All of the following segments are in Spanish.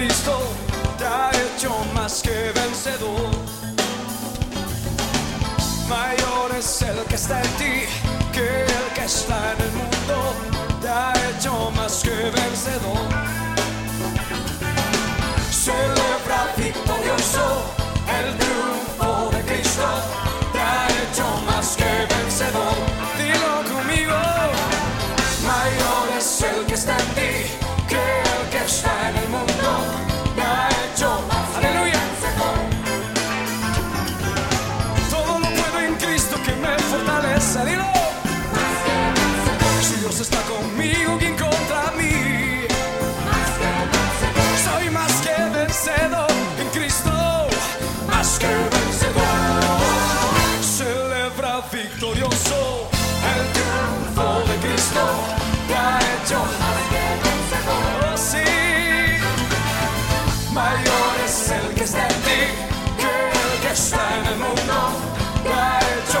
Cristo te ha hecho más que vencedor. Mayor es el que está en ti conmigo, ¿quién contra mí? Soy más que vencedor en Cristo, más que vencedor. Celebra victorioso el triunfo de Cristo. Te ha hecho más que vencedor. Sí. Mayor es el que está en ti que el que está en el mundo. Te ha hecho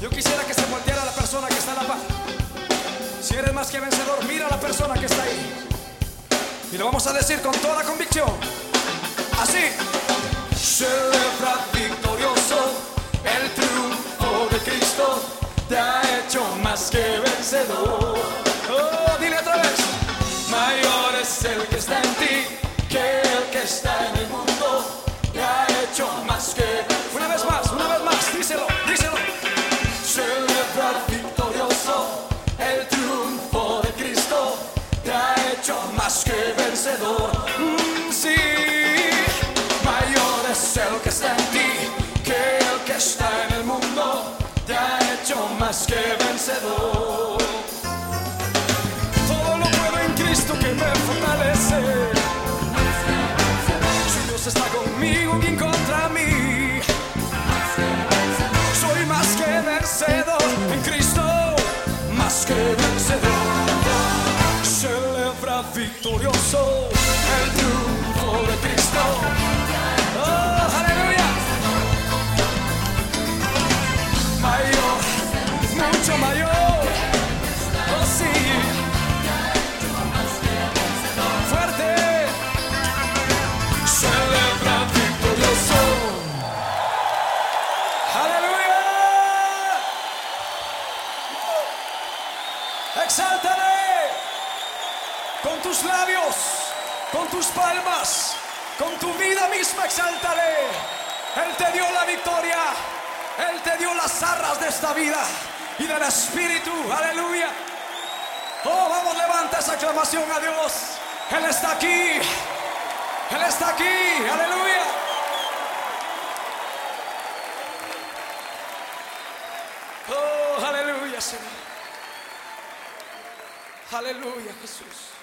yo quisiera que se volteara la persona que está en la par. Si eres más que vencedor, mira a la persona que está ahí. Y lo vamos a decir con toda convicción. Así. Celebra victorioso el triunfo de Cristo. Te ha hecho más que vencedor. Más que vencedor. Mm, sí. Mayor es el que está en ti que el que está en el mundo. Te ha hecho más que vencedor. Todo lo puedo en Cristo que me con tus labios, con tus palmas, con tu vida misma, exáltale. Él te dio la victoria, Él te dio las arras de esta vida y del Espíritu, aleluya. Oh, vamos, levanta esa aclamación a Dios. Él está aquí, Él está aquí, aleluya. Oh, aleluya, Señor. Aleluya, Jesús.